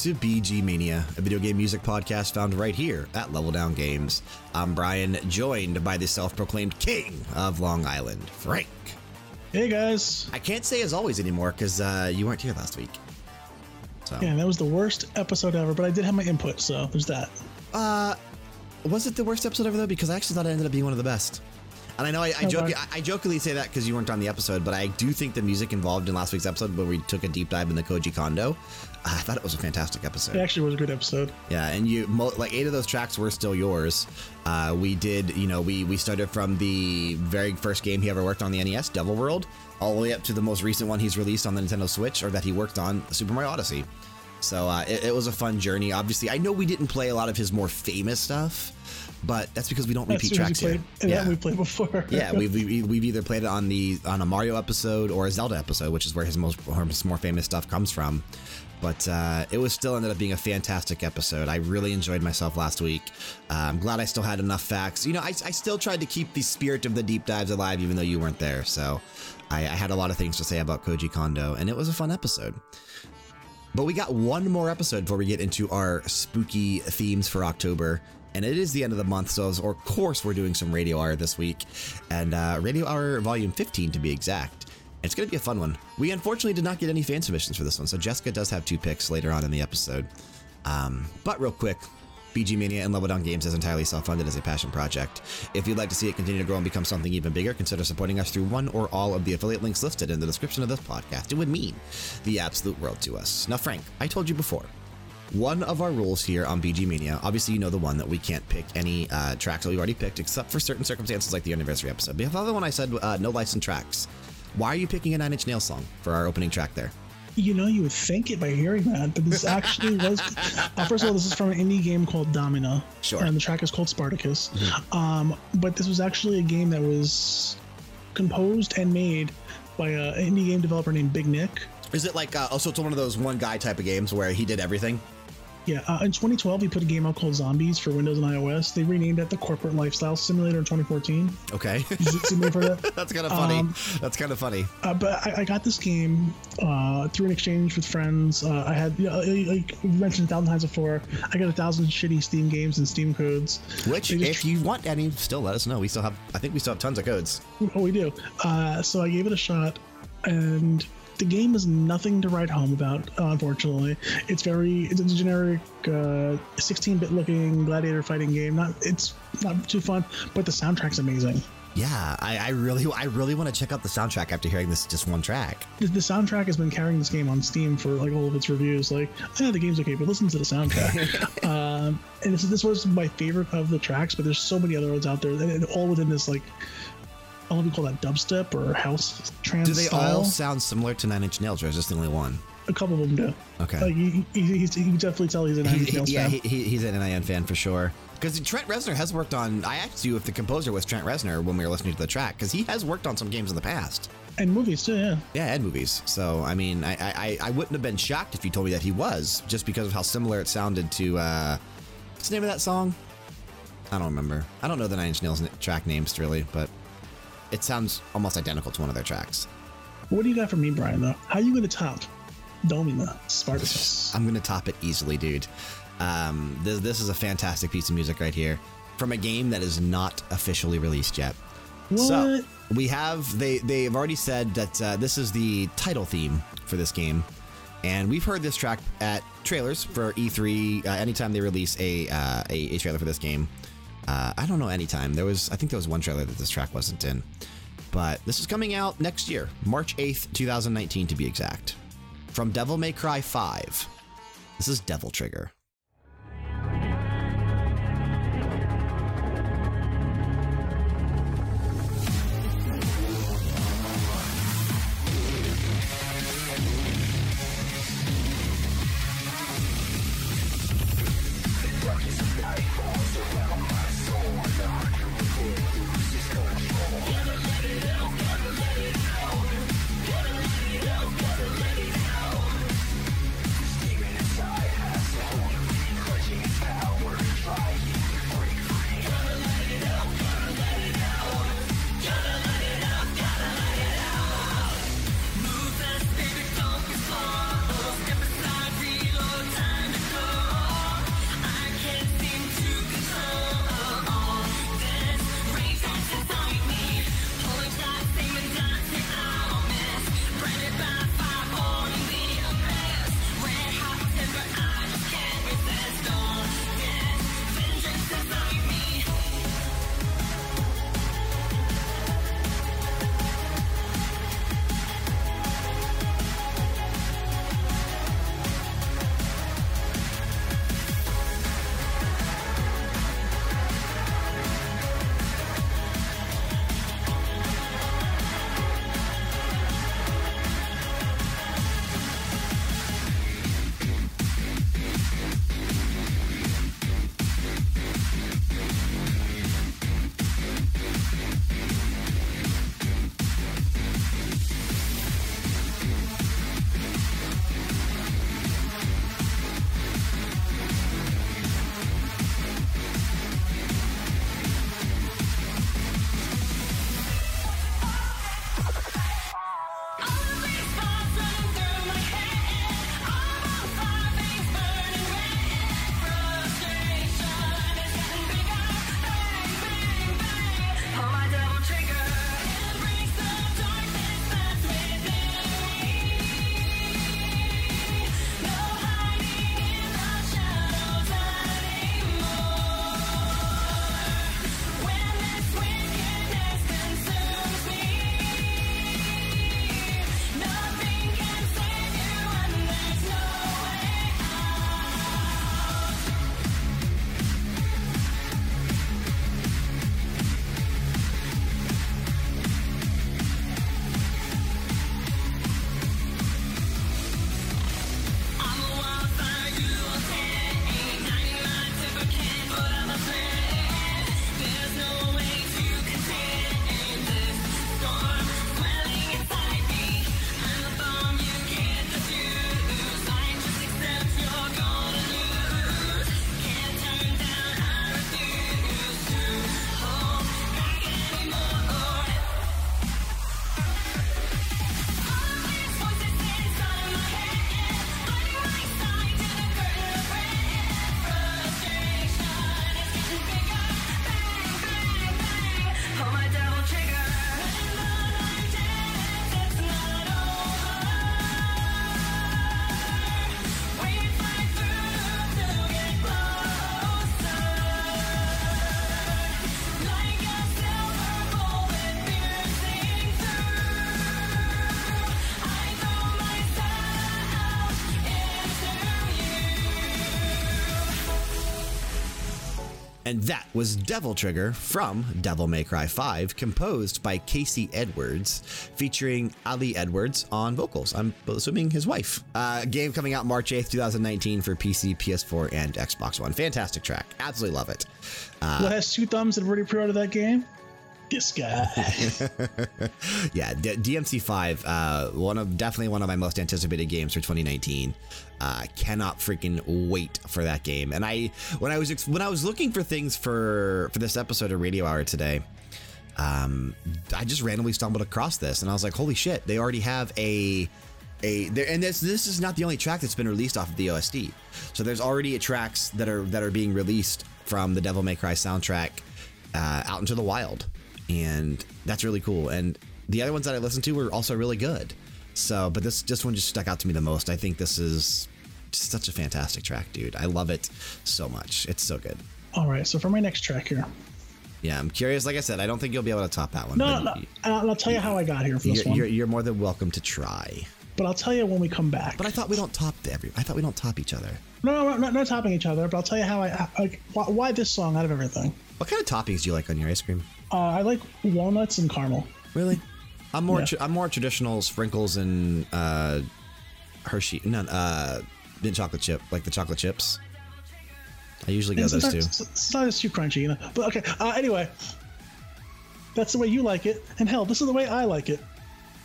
To BG Mania, a video game music podcast found right here at Level Down Games. I'm Brian, joined by the self proclaimed king of Long Island, Frank. Hey guys. I can't say as always anymore because uh, you weren't here last week. So. Yeah, that was the worst episode ever, but I did have my input, so there's that. Uh, was it the worst episode ever though? Because I actually thought it ended up being one of the best. And I know I, I, joke, I, I jokingly say that because you weren't on the episode, but I do think the music involved in last week's episode, where we took a deep dive in the Koji Kondo, I thought it was a fantastic episode. It actually was a good episode. Yeah, and you like eight of those tracks were still yours. Uh, we did, you know, we we started from the very first game he ever worked on the NES, Devil World, all the way up to the most recent one he's released on the Nintendo Switch, or that he worked on, Super Mario Odyssey. So uh, it, it was a fun journey. Obviously, I know we didn't play a lot of his more famous stuff but that's because we don't repeat tracks played, here. Yeah, we played before. yeah, we've, we've either played it on the on a Mario episode or a Zelda episode, which is where his most his more famous stuff comes from. But uh, it was still ended up being a fantastic episode. I really enjoyed myself last week. Uh, I'm glad I still had enough facts. You know, I, I still tried to keep the spirit of the deep dives alive, even though you weren't there. So I, I had a lot of things to say about Koji Kondo, and it was a fun episode. But we got one more episode before we get into our spooky themes for October and it is the end of the month, so of course we're doing some Radio Hour this week, and uh, Radio Hour Volume 15 to be exact. It's going to be a fun one. We unfortunately did not get any fan submissions for this one, so Jessica does have two picks later on in the episode. Um, but real quick, BG Mania and Level Down Games is entirely self funded as a passion project. If you'd like to see it continue to grow and become something even bigger, consider supporting us through one or all of the affiliate links listed in the description of this podcast. It would mean the absolute world to us. Now, Frank, I told you before, one of our rules here on BG Mania, obviously, you know the one that we can't pick any uh, tracks that we've already picked, except for certain circumstances like the anniversary episode. But the other one I said, uh, no licensed tracks. Why are you picking a Nine Inch Nails song for our opening track there? You know, you would think it by hearing that, but this actually was. Uh, first of all, this is from an indie game called Domina. Sure. And the track is called Spartacus. Mm -hmm. um, but this was actually a game that was composed and made by an indie game developer named Big Nick. Is it like, uh, also, it's one of those one guy type of games where he did everything? Yeah, uh, in 2012, he put a game out called Zombies for Windows and iOS. They renamed it the Corporate Lifestyle Simulator in 2014. Okay, that? that's kind of funny. Um, that's kind of funny. Uh, but I, I, got this game uh, through an exchange with friends. Uh, I had, you know, like we mentioned a thousand times before, I got a thousand shitty Steam games and Steam codes. Which, if you want any, still let us know. We still have, I think we still have tons of codes. Oh, we do. Uh, so I gave it a shot, and the game is nothing to write home about, uh, unfortunately. It's very it's a generic 16-bit uh, looking gladiator fighting game. Not it's not too fun, but the soundtrack's amazing. Yeah, I, I, really, I really want to check out the soundtrack after hearing this just one track. The, the, soundtrack has been carrying this game on Steam for like all of its reviews. Like, yeah, the game's okay, but listen to the soundtrack. um, and this, this was my favorite of the tracks, but there's so many other ones out there, and all within this like I don't know if you call that dubstep or house trance. Do they style. all sound similar to Nine Inch Nails, or is this the only one? A couple of them do. Okay. Like he, he, he's, he can definitely tell he's a Nine Inch Nails yeah, fan. He, he's an NIN fan for sure. Because Trent Reznor has worked on. I asked you if the composer was Trent Reznor when we were listening to the track, because he has worked on some games in the past. And movies too, yeah. Yeah, and movies. So I mean, I I, I wouldn't have been shocked if you told me that he was, just because of how similar it sounded to. Uh, what's the name of that song? I don't remember. I don't know the Nine Inch Nails track names really, but it sounds almost identical to one of their tracks. What do you got for me, Brian, though? How are you going to top Domina Spartacus? I'm going to top it easily, dude. Um, this, this is a fantastic piece of music right here from a game that is not officially released yet. What? So we have, they, they've already said that uh, this is the title theme for this game. And we've heard this track at trailers for E3 uh, anytime they release a, uh, a, a trailer for this game. Uh, I don't know anytime. There was, I think there was one trailer that this track wasn't in. But this is coming out next year, March 8th, 2019 to be exact. From Devil May Cry 5. This is Devil Trigger. And that was Devil Trigger from Devil May Cry 5, composed by Casey Edwards, featuring Ali Edwards on vocals. I'm assuming his wife. Uh, game coming out March 8th, 2019 for PC, PS4, and Xbox One. Fantastic track. Absolutely love it. Uh, has two thumbs and already pre ordered that game? This guy. yeah, D DMC5, uh, one of definitely one of my most anticipated games for 2019. Uh, cannot freaking wait for that game. And I, when I was when I was looking for things for for this episode of Radio Hour today, um, I just randomly stumbled across this, and I was like, "Holy shit! They already have a." A, there and this this is not the only track that's been released off of the OST. So there's already tracks that are that are being released from the Devil May Cry soundtrack uh, out into the wild, and that's really cool. And the other ones that I listened to were also really good. So, but this this one just stuck out to me the most. I think this is such a fantastic track, dude. I love it so much. It's so good. All right, so for my next track here. Yeah, I'm curious. Like I said, I don't think you'll be able to top that one. No, no, no. I'll tell you how I got here for this you're, one. You're, you're more than welcome to try. But I'll tell you when we come back. But I thought we don't top every. I thought we don't top each other. No, no, no, not, not topping each other. But I'll tell you how I like why, why, this song out of everything. What kind of toppings do you like on your ice cream? Uh, I like walnuts and caramel. Really? I'm more. Yeah. I'm more traditional sprinkles and uh, Hershey. No, uh, mint chocolate chip, like the chocolate chips. I usually go those two. It's not as too crunchy, you know. But okay. Uh, anyway, that's the way you like it, and hell, this is the way I like it.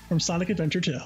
From Sonic Adventure 2.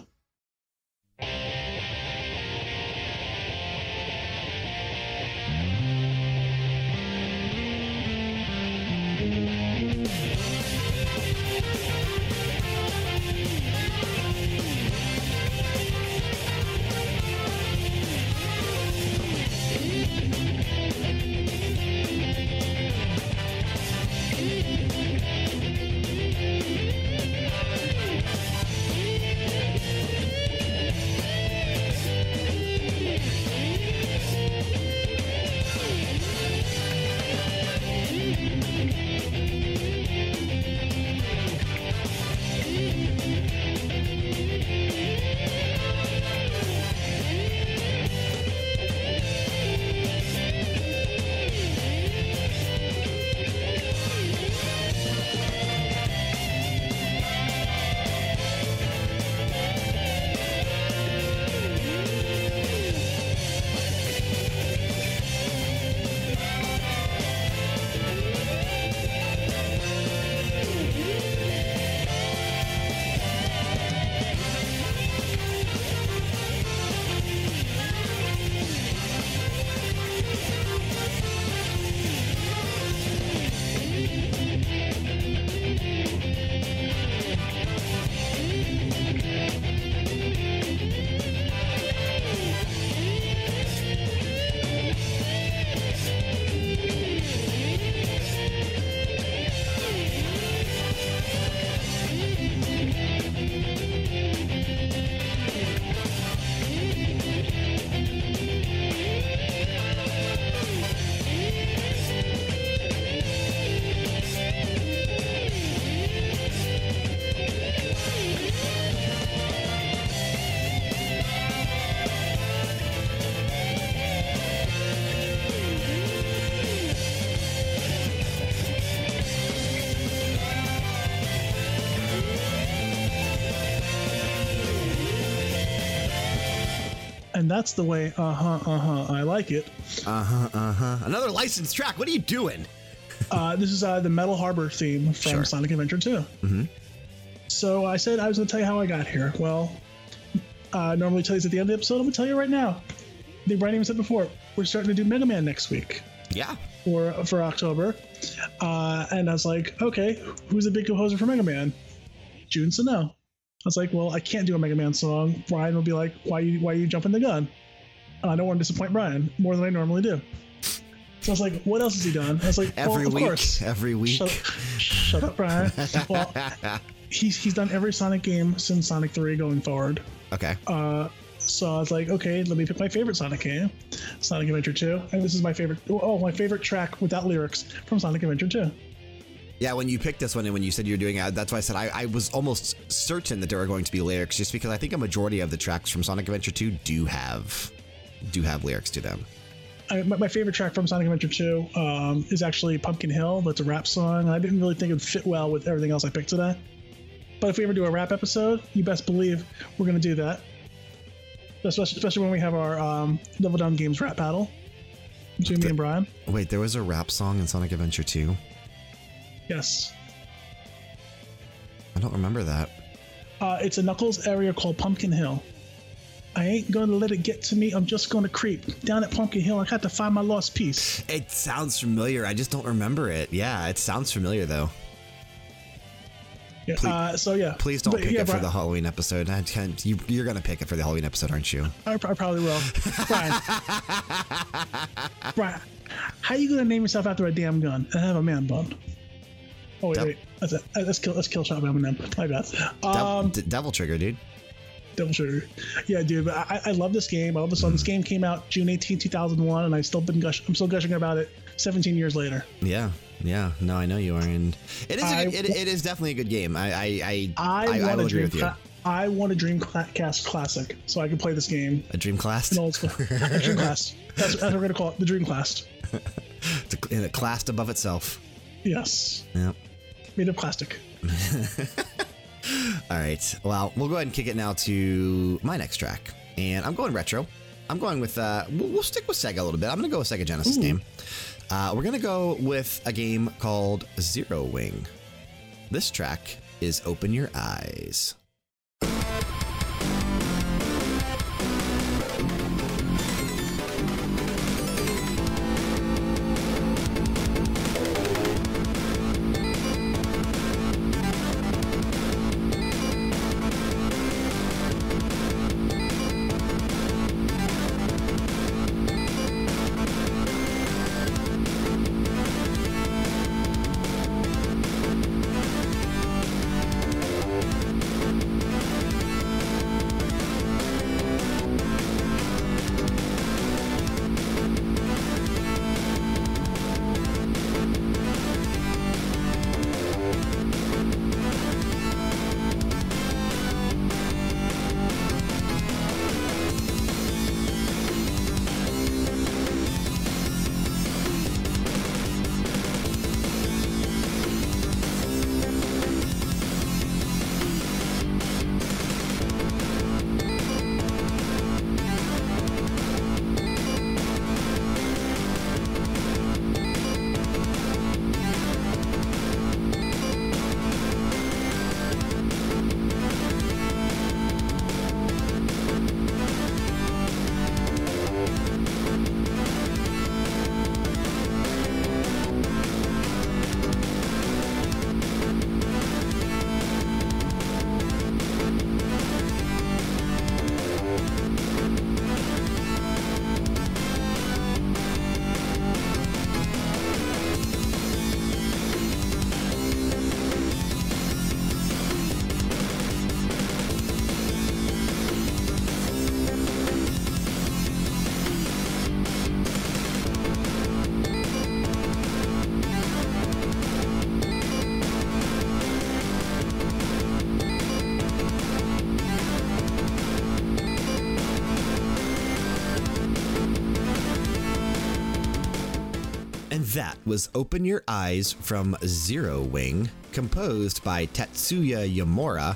And that's the way. Uh huh. Uh huh. I like it. Uh huh. Uh huh. Another licensed track. What are you doing? uh, this is uh, the Metal Harbor theme from sure. Sonic Adventure 2. Mm-hmm. So I said I was going to tell you how I got here. Well, uh, normally tell you at the end of the episode. I'm going to tell you right now. The Brian even said before, we're starting to do Mega Man next week. Yeah. For for October, uh, and I was like, okay, who's a big composer for Mega Man? Jun Senoue. I was like, well, I can't do a Mega Man song. Brian will be like, why you why you jumping the gun? And I don't want to disappoint Brian more than I normally do. So I was like, what else has he done? I was like, every well, week, course. every week. Shut, shut up, Brian. well, he's he's done every Sonic game since Sonic 3 going forward. Okay. Uh, so I was like, okay, let me pick my favorite Sonic game, Sonic Adventure 2, and this is my favorite. Oh, my favorite track without lyrics from Sonic Adventure 2. Yeah, when you picked this one and when you said you were doing it, that's why I said I, I, was almost certain that there were going to be lyrics, just because I think a majority of the tracks from Sonic Adventure 2 do have do have lyrics to them. I, my, my favorite track from Sonic Adventure 2 um, is actually Pumpkin Hill. That's a rap song. I didn't really think it would fit well with everything else I picked today. But if we ever do a rap episode, you best believe we're going to do that. Especially, especially when we have our um, Double Down Games rap battle between me and Brian. Wait, there was a rap song in Sonic Adventure 2? Yes. I don't remember that. Uh, it's a Knuckles area called Pumpkin Hill. I ain't gonna let it get to me. I'm just gonna creep down at Pumpkin Hill. I got to find my lost piece. It sounds familiar. I just don't remember it. Yeah, it sounds familiar though. Yeah, uh, so yeah. Please don't But pick yeah, it for the Halloween episode. I can't, you, you're going to pick it for the Halloween episode, aren't you? I, I probably will. Brian. Brian, how are you gonna name yourself after a damn gun and have a man bun? Oh wait, Dep- wait. That's it. Uh, Let's kill. Let's kill shot by Eminem. My bad. Um, D- Devil Trigger, dude. Devil Trigger. Yeah, dude. But I, I love this game. I love this song. This game came out June 18, 2001, and I still been gush. I'm still gushing about it 17 years later. Yeah, yeah. No, I know you are, and it is. A I- good, it, it is definitely a good game. I, I, I, I, I, want will agree dream. with you. Cla- I want a Dreamcast classic, so I can play this game A Dream Class, in old school. a Dreamcast. That's, that's what we're gonna call it. The Dreamcast. It's a- in a class above itself. Yes, Yep. Made of plastic. All right. Well, we'll go ahead and kick it now to my next track, and I'm going retro. I'm going with. Uh, we'll, we'll stick with Sega a little bit. I'm going to go with Sega Genesis game. Uh, we're going to go with a game called Zero Wing. This track is Open Your Eyes. That was Open Your Eyes from Zero Wing, composed by Tetsuya Yamura,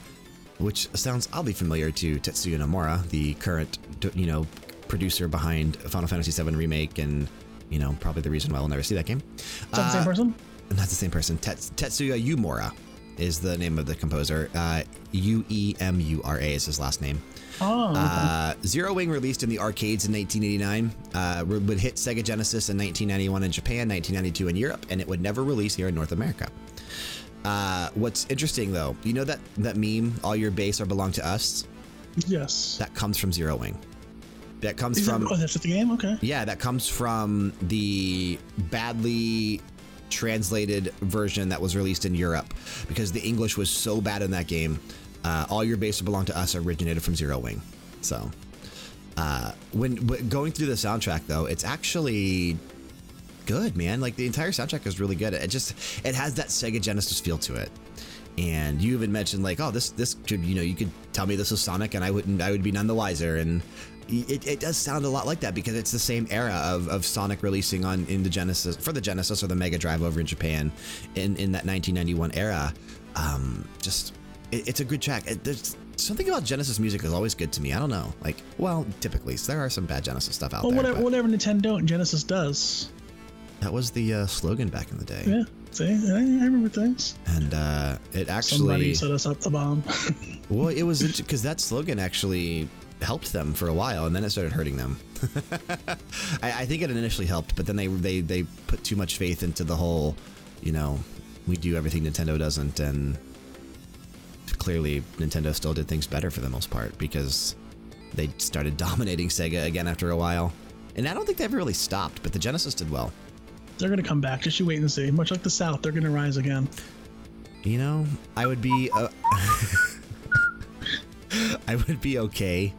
which sounds oddly familiar to Tetsuya Nomura, the current, you know, producer behind Final Fantasy VII Remake and, you know, probably the reason why we'll never see that game. Is that the same Uh, person? Not the same person. Tet- Tetsuya Uemura is the name of the composer. Uh, U E M U R A is his last name. Oh, okay. Uh, Zero Wing released in the arcades in 1989, uh, would hit Sega Genesis in 1991 in Japan, 1992 in Europe, and it would never release here in North America. Uh, what's interesting though, you know that, that meme, all your base are belong to us? yes. That comes from Zero Wing. That comes Is that- from. oh, that's the game. Okay. Yeah, that comes from the badly translated version that was released in Europe because the English was so bad in that game. Uh, All Your Base Belong to Us originated from Zero Wing. So, uh, when going through the soundtrack, though, it's actually good, man. Like the entire soundtrack is really good. It just it has that Sega Genesis feel to it. And you even mentioned like, oh, this this could you know you could tell me this was Sonic and I wouldn't I would be none the wiser. And it, it does sound a lot like that because it's the same era of, of Sonic releasing on in the Genesis for the Genesis or the Mega Drive over in Japan in, in that 1991 era. Um, just it, it's a good track. It, there's something about Genesis music is always good to me. I don't know. Like, well, typically so there are some bad Genesis stuff out well, there. whatever, whatever Nintendo and Genesis does. That was the uh, slogan back in the day. Yeah, see, I, I remember things. And uh, it actually Somebody set us up the bomb. Well, it was because that slogan actually helped them for a while, and then it started hurting them. I, I think it initially helped, but then they they they put too much faith into the whole, you know, we do everything Nintendo doesn't, and clearly Nintendo still did things better for the most part because they started dominating Sega again after a while. And I don't think they ever really stopped, but the Genesis did well. they're gonna come back. Just you wait and see. Much like the South, they're gonna rise again. You know, I would be. Uh, I would be okay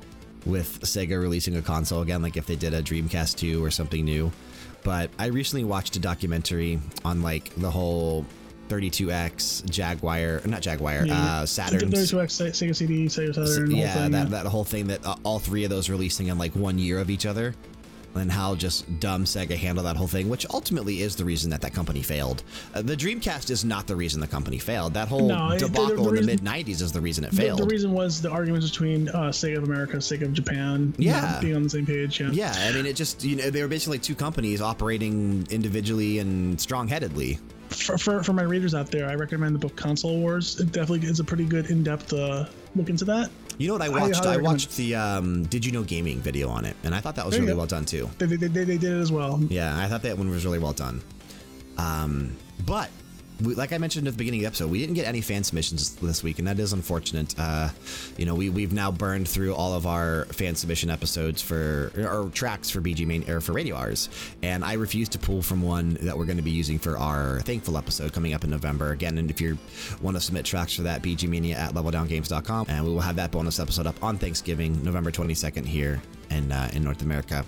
with Sega releasing a console again, like if they did a Dreamcast 2 or something new. But I recently watched a documentary on like the whole 32X Jaguar, not Jaguar, uh, Saturn. There's two X Sega CD, Sega Saturn. Yeah, thing, that, that whole thing that uh, all three of those releasing in like one year of each other. And how just dumb Sega handled that whole thing, which ultimately is the reason that that company failed. Uh, the Dreamcast is not the reason the company failed. That whole No, it- the- the debacle in the mid 90s is the reason it failed. the reason was the arguments between uh, Sega of America, Sega of Japan, Yeah. being on the same page. Yeah. yeah, I mean, it just, you know, they were basically two companies operating individually and strong headedly. For, for, for my readers out there, I recommend the book Console Wars. It definitely is a pretty good in-depth uh, look into that. You know what I watched? highly I watched the um, Did You Know Gaming video on it, and I thought that was really go. well done too. They, they, they, they did it as well. Yeah, I thought that one was really well done. Um, but we, like I mentioned at the beginning of the episode, we didn't get any fan submissions this week, and that is unfortunate. Uh, you know, we we've now burned through all of our fan submission episodes for or tracks for BG main or for Radio Hours, and I refuse to pull from one that we're going to be using for our Thankful episode coming up in November. Again, and if you want to submit tracks for that, BGmania at leveldowngames.com, and we will have that bonus episode up on Thanksgiving, November 22nd here in uh, in North America.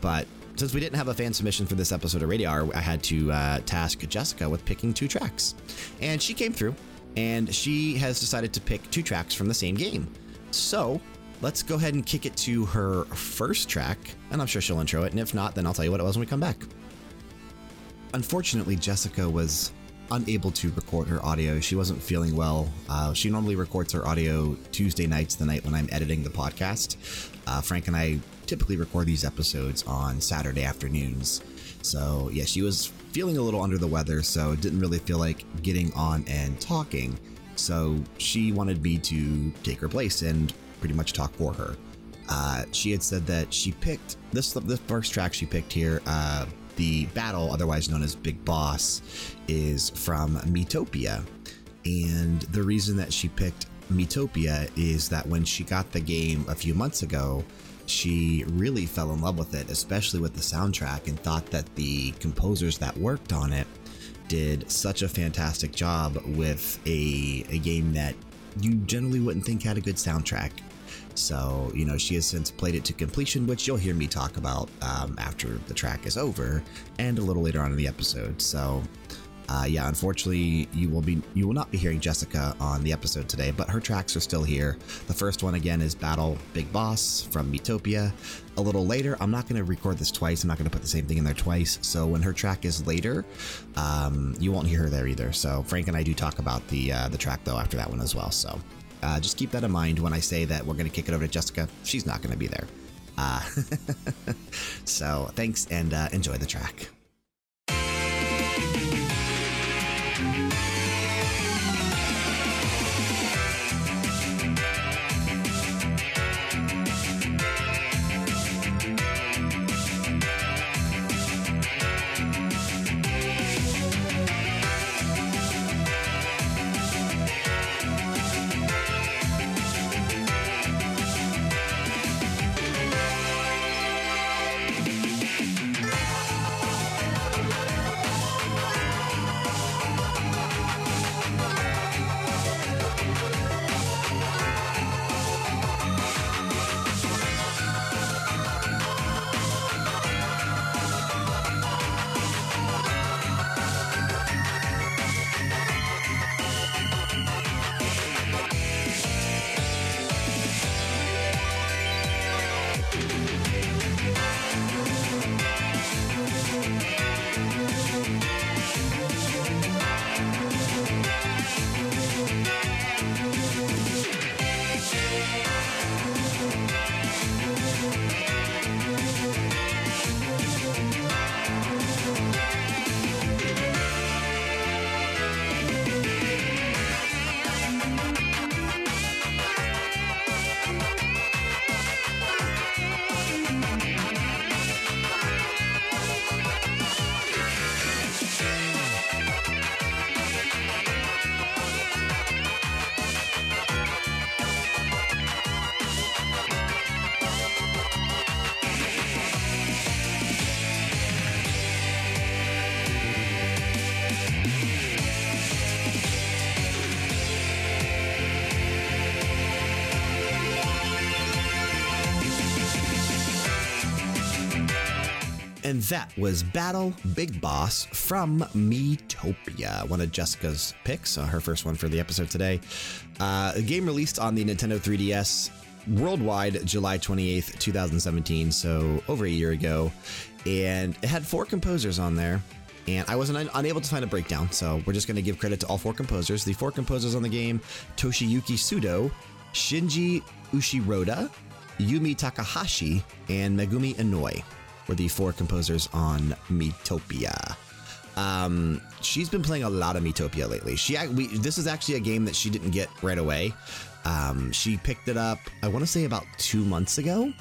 But since we didn't have a fan submission for this episode of Radio Hour, I had to uh, task Jessica with picking two tracks. And she came through, and she has decided to pick two tracks from the same game. So let's go ahead and kick it to her first track, and I'm sure she'll intro it. And if not, then I'll tell you what it was when we come back. Unfortunately, Jessica was unable to record her audio. She wasn't feeling well. Uh, she normally records her audio Tuesday nights, the night when I'm editing the podcast. Uh, Frank and I typically record these episodes on Saturday afternoons. So, yeah, she was feeling a little under the weather, so it didn't really feel like getting on and talking. So, she wanted me to take her place and pretty much talk for her. Uh, she had said that she picked this the first track she picked here. Uh, the battle, otherwise known as Big Boss, is from Miitopia. And the reason that she picked Miitopia is that when she got the game a few months ago, she really fell in love with it, especially with the soundtrack, and thought that the composers that worked on it did such a fantastic job with a, a game that you generally wouldn't think had a good soundtrack. So, you know, she has since played it to completion, which you'll hear me talk about um, after the track is over and a little later on in the episode. So, uh, yeah, unfortunately, you will be you will not be hearing Jessica on the episode today, but her tracks are still here. The first one again is Battle Big Boss from Miitopia. A little later, I'm not going to record this twice. I'm not going to put the same thing in there twice. So when her track is later, um, you won't hear her there either. So Frank and I do talk about the uh, the track though after that one as well. So uh, just keep that in mind when I say that we're going to kick it over to Jessica. She's not going to be there. Uh, so thanks and uh, enjoy the track. That was Battle Big Boss from Miitopia, one of Jessica's picks, uh, her first one for the episode today. Uh, a game released on the Nintendo 3DS worldwide July 28th, 2017, so over a year ago. And it had four composers on there. And I wasn't un unable to find a breakdown, so we're just going to give credit to all four composers. The four composers on the game Toshiyuki Sudo, Shinji Ushiroda, Yumi Takahashi, and Megumi Inoue were the four composers on Miitopia. Um, she's been playing a lot of Miitopia lately. She we, this is actually a game that she didn't get right away. Um, she picked it up, I want to say about two months ago,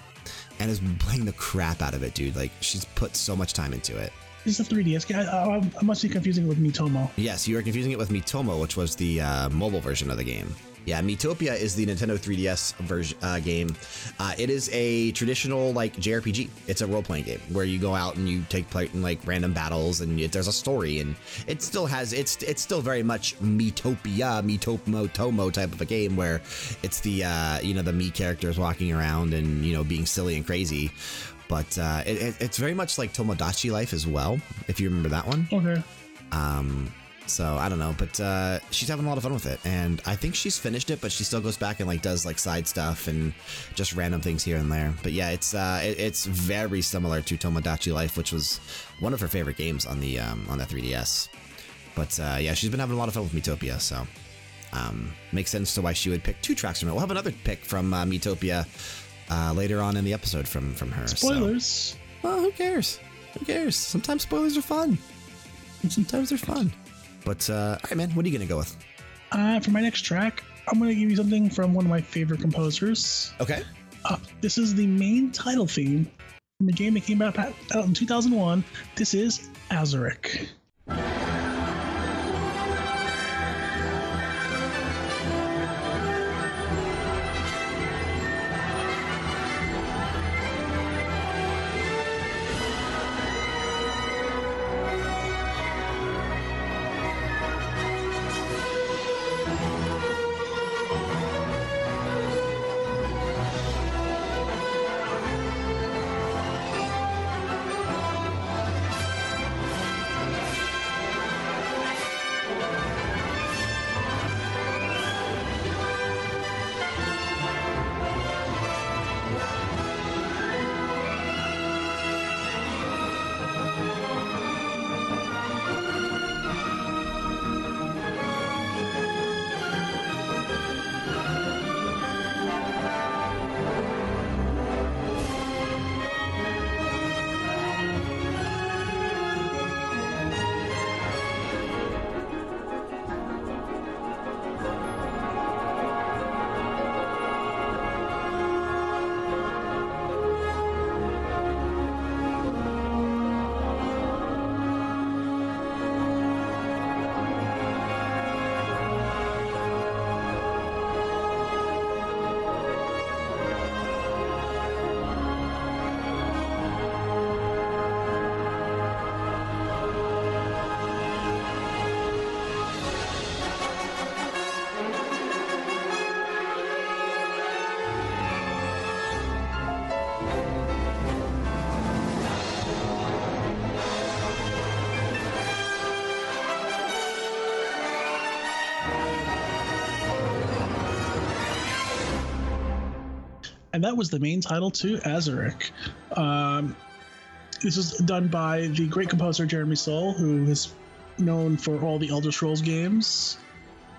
and has been playing the crap out of it, dude. Like she's put so much time into it. This is a 3DS game. I, I, I must be confusing it with Miitomo. Yes, you are confusing it with Miitomo, which was the uh, mobile version of the game. Yeah, Miitopia is the Nintendo 3DS version uh, game. Uh, it is a traditional like JRPG. It's a role playing game where you go out and you take part in like random battles, and it, there's a story, and it still has it's it's still very much Miitopia, Miitomo Tomo type of a game where it's the uh, you know the me characters walking around and you know being silly and crazy. But uh, it, it's very much like Tomodachi Life as well, if you remember that one. Okay. Um, so I don't know, but uh, she's having a lot of fun with it, and I think she's finished it, but she still goes back and like does like side stuff and just random things here and there. But yeah, it's uh, it, it's very similar to Tomodachi Life, which was one of her favorite games on the um, on the 3DS. But uh, yeah, she's been having a lot of fun with Miitopia, so um, makes sense to why she would pick two tracks from it. We'll have another pick from uh, Miitopia uh, later on in the episode from from her. Spoilers. So. Well, who cares? Who cares? Sometimes spoilers are fun. Sometimes they're fun. But uh, all right, man, what are you gonna go with? Uh, for my next track, I'm gonna give you something from one of my favorite composers. Okay. Uh, this is the main title theme from a game that came out, out in 2001. This is Azurik. And that was the main title to Azurik. Um, this was done by the great composer Jeremy Soule, who is known for all the Elder Scrolls games.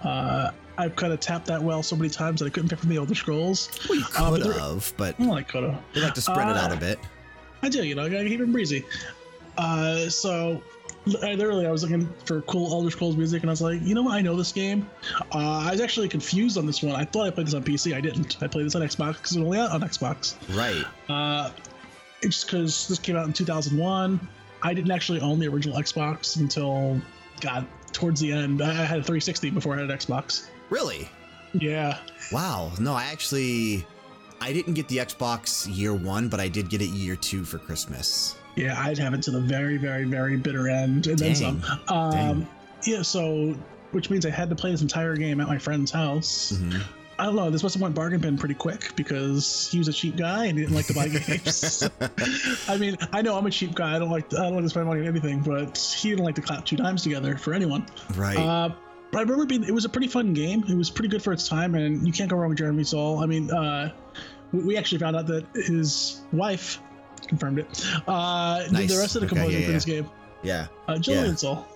Uh, I've kind of tapped that well so many times that I couldn't pick from the Elder Scrolls. Well, you Uh, could but there- have, but Well, I could have. we like to spread it out a Uh, bit. I do, you know, I gotta keep it breezy. Uh, so I, literally, I was looking for cool Elder Scrolls music, and I was like, you know what? I know this game. Uh, I was actually confused on this one. I thought I played this on PC. I didn't. I played this on Xbox because it was only out on Xbox. Right. Uh, it's because this came out in 2001. I didn't actually own the original Xbox until, God, towards the end. I I had a 360 before I had an Xbox. Really? Yeah. Wow. No, I actually I didn't get the Xbox year one, but I did get it year two for Christmas. Yeah, I'd have it to the very, very, very bitter end, and then Dang. some. Um, Dang. yeah, so which means I had to play this entire game at my friend's house. Mhm. I don't know. This must have went bargain bin pretty quick because he was a cheap guy and he didn't like to buy games. I mean, I know I'm a cheap guy. I don't like to, I don't like to spend money on anything, but he didn't like to clap two times together for anyone. Right. Uh, but I remember being it was a pretty fun game. It was pretty good for its time, and you can't go wrong with Jeremy Soule. I mean, uh, we, we actually found out that his wife confirmed it. Uh, did Nice. the rest of the Okay, composing yeah, for this game. yeah. Uh, Yeah. Soule.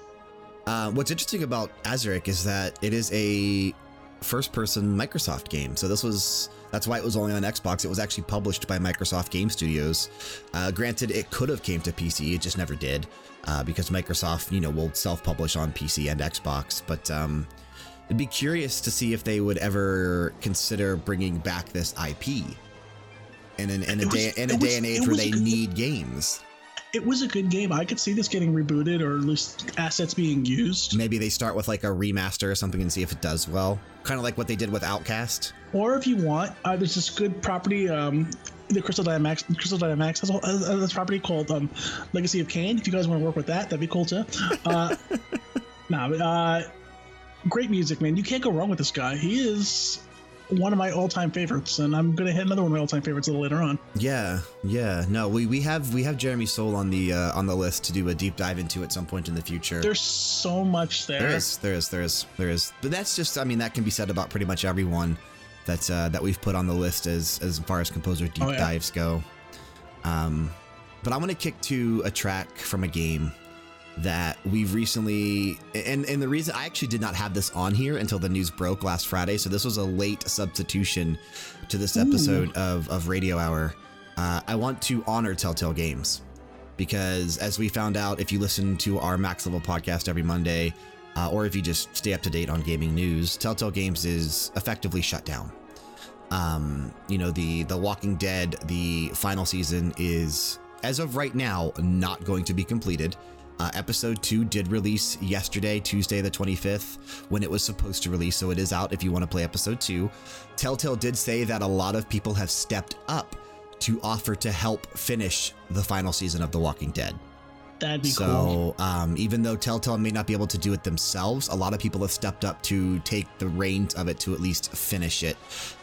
Uh, what's interesting about Azurik is that it is a first-person Microsoft game. So this was that's why it was only on Xbox. It was actually published by Microsoft Game Studios. Uh, granted, it could have came to PC, it just never did uh, because Microsoft, you know, will self-publish on PC and Xbox. But um, I'd be curious to see if they would ever consider bringing back this IP in, an, in a was- day in a day was- and age where they good- need games. It was a good game. I could see this getting rebooted or at least assets being used. Maybe they start with like a remaster or something and see if it does well. Kind of like what they did with Outcast. Or if you want, uh, there's this good property, um, the Crystal Dynamics. Crystal Dynamics has a, has this property called um, Legacy of Kain. If you guys want to work with that, that'd be cool too. Uh, nah, uh, great music, man. You can't go wrong with this guy. He is one of my all-time favorites, and I'm gonna hit another one of my all-time favorites a little later on. Yeah, yeah. No, we, we have we have Jeremy Soule on the uh, on the list to do a deep dive into at some point in the future. There's so much there. there is, there is, there is, there is. But that's just, I mean, that can be said about pretty much everyone that uh, that we've put on the list as as far as composer deep Oh, yeah. dives go. Um, but I want to kick to a track from a game that we've recently and and the reason I actually did not have this on here until the news broke last Friday, so this was a late substitution to this episode of of Radio Hour. Uh, I want to honor Telltale Games because, as we found out, if you listen to our Max Level podcast every Monday, uh, or if you just stay up to date on gaming news, Telltale Games is effectively shut down. Um, you know, the the Walking Dead, the final season is, as of right now, not going to be completed. Uh, episode two did release yesterday, Tuesday, the 25th, when it was supposed to release, so it is out if you want to play episode two. Telltale did say that a lot of people have stepped up to offer to help finish the final season of The Walking Dead. That'd be cool. So, um, even though Telltale may not be able to do it themselves, a lot of people have stepped up to take the reins of it to at least finish it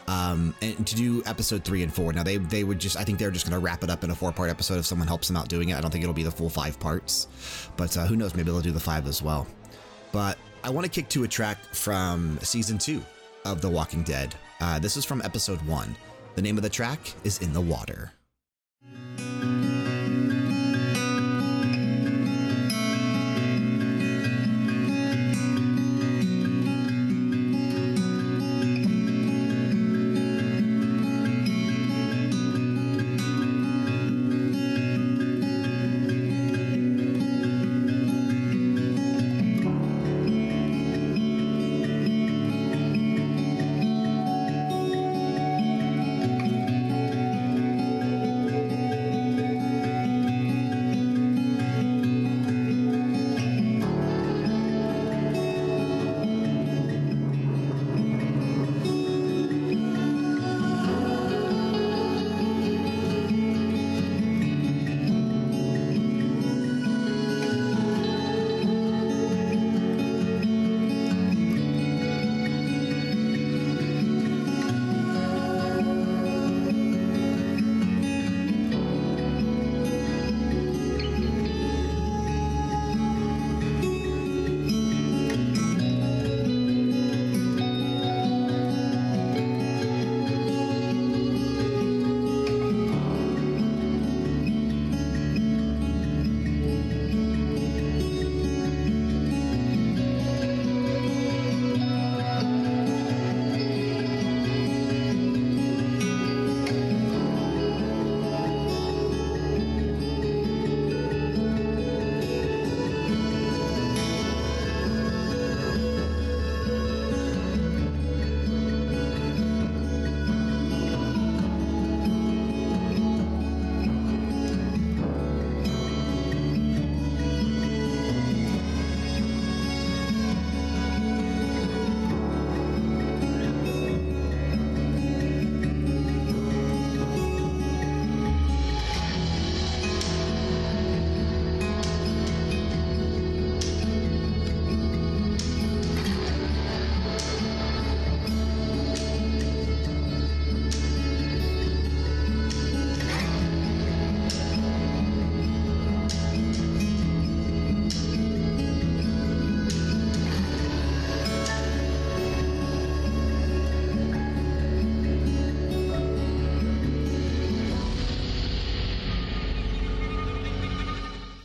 um, and to do episode three and four. Now, they, they would just, I think they're just going to wrap it up in a four part episode if someone helps them out doing it. I don't think it'll be the full five parts, but uh, who knows? Maybe they'll do the five as well. But I want to kick to a track from season two of The Walking Dead. Uh, this is from episode one. The name of the track is In the Water.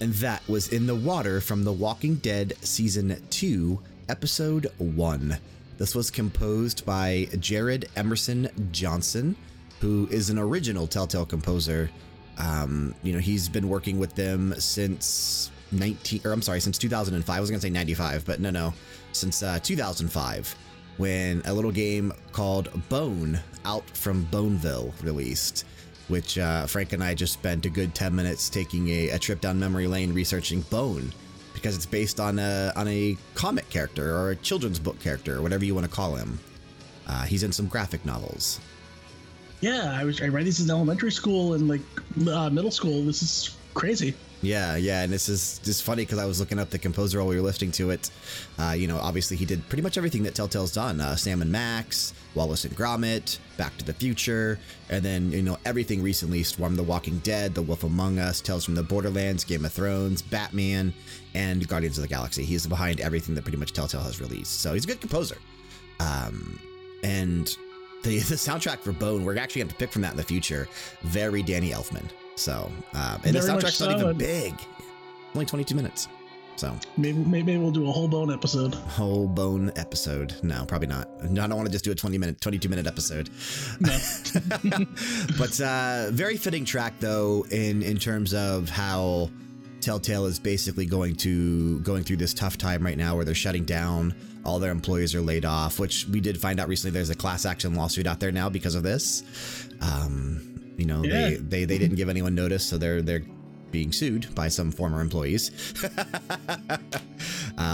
And that was In the Water from The Walking Dead Season 2, Episode 1. This was composed by Jared Emerson Johnson, who is an original Telltale composer. Um, you know, he's been working with them since 19, or I'm sorry, since 2005. I was going to say 95, but no, no, since uh, 2005 when a little game called Bone Out from Boneville released, which uh, Frank and I just spent a good 10 minutes taking a, a trip down memory lane researching Bone because it's based on a, on a comic character or a children's book character or whatever you want to call him. Uh, he's in some graphic novels. Yeah, I was I read these in elementary school and like uh, middle school. This is crazy. Yeah, yeah, and this is just funny because I was looking up the composer while we were listening to it. Uh, you know, obviously he did pretty much everything that Telltale's done: uh, Sam and Max, Wallace and Gromit, Back to the Future, and then you know everything recently: Swarm the Walking Dead, The Wolf Among Us, Tales from the Borderlands, Game of Thrones, Batman, and Guardians of the Galaxy. He's behind everything that pretty much Telltale has released, so he's a good composer. Um, and the the soundtrack for Bone, we're actually going to pick from that in the future. Very Danny Elfman. So, um, and the Very much soundtrack's not even big. Only 22 minutes. So, Maybe maybe we'll do a whole bone episode. whole bone episode. No, probably not. I don't want to just do a 20 minute, 22 minute episode. No. but uh, very fitting track though, in in terms of how Telltale is basically going to going through this tough time right now, where they're shutting down. All their employees are laid off, which we did find out recently. There's a class action lawsuit out there now because of this. Um, you know, Yeah. they, they they didn't give anyone notice, so they're they're being sued by some former employees. uh,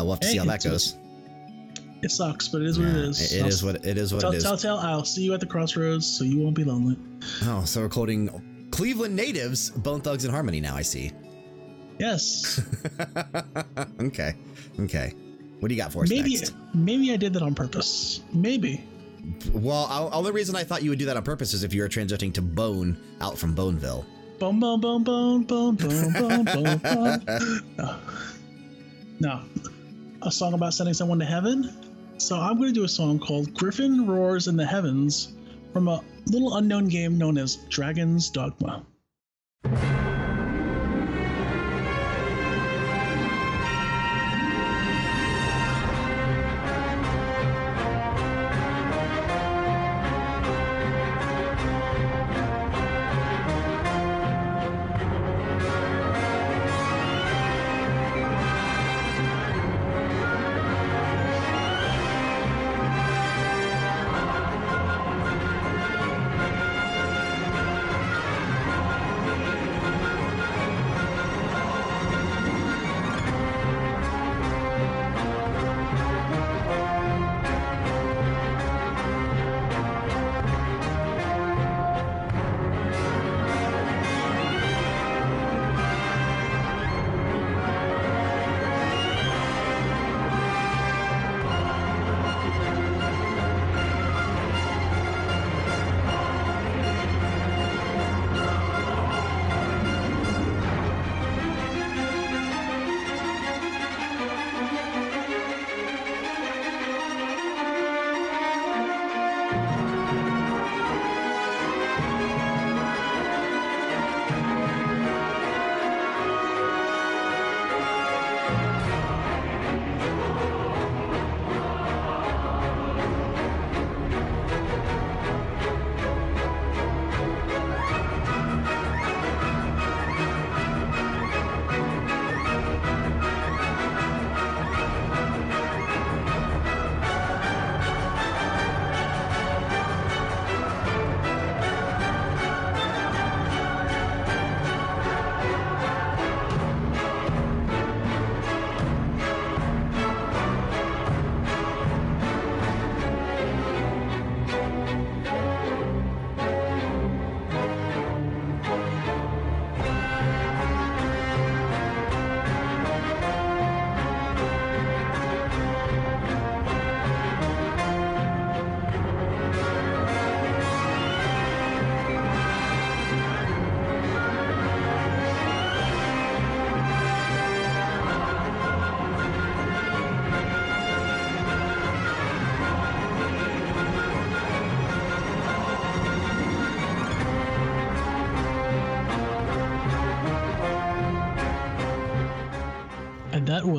we'll have to Hey, see how that goes. It sucks, but it is what it Yeah, is. It is what it is. What Tell, it is. Telltale, I'll see you at the crossroads, so you won't be lonely. Oh, so we're quoting Cleveland natives, Bone Thugs-n-Harmony. Now I see. Yes, okay, okay. What do you got for us maybe next? maybe I did that on purpose. Maybe. Well, the only reason I thought you would do that on purpose is if you were transitioning to Bone out from Boneville. Bone, bone, bone, bone, bone, bone, bone, bone, bone. No. no, a song about sending someone to heaven. So I'm going to do a song called "Griffin Roars in the Heavens" from a little unknown game known as Dragon's Dogma.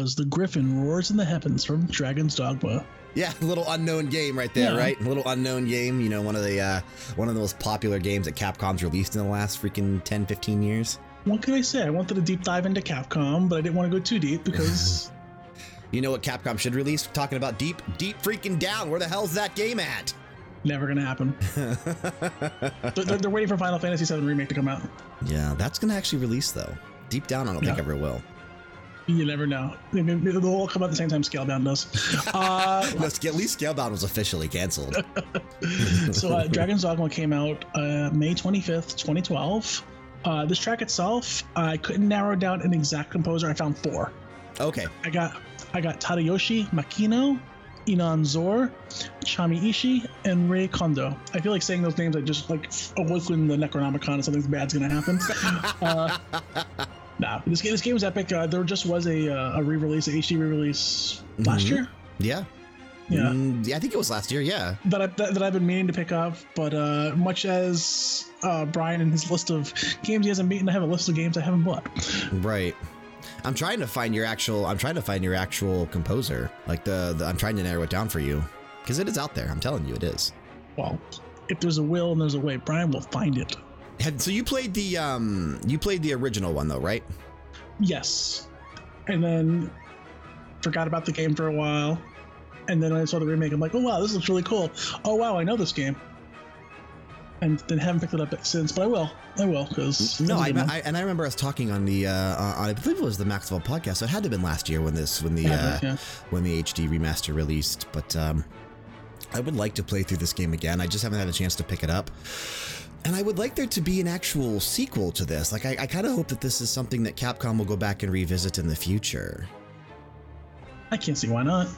Was The Griffin Roars in the Heavens from Dragon's Dogma. Yeah, a little unknown game right there, Yeah. right? A little unknown game. You know, one of the uh, one of the most popular games that Capcom's released in the last freaking 10, 15 years. What can I say? I wanted to deep dive into Capcom, but I didn't want to go too deep because You know what Capcom should release? Talking about deep, deep freaking down. Where the hell's that game at? never gonna happen. They're, they're- they're waiting for Final Fantasy VII Remake to come out. Yeah, that's gonna actually release though. Deep down, I don't think ever will. You never know. They- they- They'll all come out at the same time Scalebound does. Uh, No, at least Scalebound was officially canceled. so uh, Dragon's Dogma came out uh, May 25th, 2012. Uh, this track itself, I couldn't narrow down an exact composer. I found four. okay, I got I got Tadayoshi Makino, Inon Zur, Chamy Ishii, and Rei Kondo. I feel like saying those names. I just like awoken the Necronomicon and something bad's gonna happen. uh, nah, this game this game was epic. Uh, there just was a uh, a re-release, a HD re-release last Mhm. year. yeah, Yeah. Mm, yeah. I think it was last year. Yeah, that, I, that, that I've been meaning to pick up, but uh, much as uh, Brian and his list of games he hasn't beaten, I have a list of games I haven't bought. right. I'm trying to find your actual. I'm trying to find your actual composer. Like the, the I'm trying to narrow it down for you because it is out there. I'm telling you, it is. Well, if there's a will and there's a way, Brian will find it. Had, so you played the um you played the original one though, right? Yes. And then forgot about the game for a while. And then I saw the remake, I'm like, oh wow, this looks really cool. Oh wow, I know this game. And then haven't picked it up since, but I will. I will, because. No, I, I and I remember us talking on the uh, on I believe it was the Max Level podcast. So it had to have been last year when this when the uh, yeah. when the HD remaster released. But um, I would like to play through this game again. I just haven't had a chance to pick it up. And I would like there to be an actual sequel to this. Like, I, I kind of hope that this is something that Capcom will go back and revisit in the future. I can't see why not.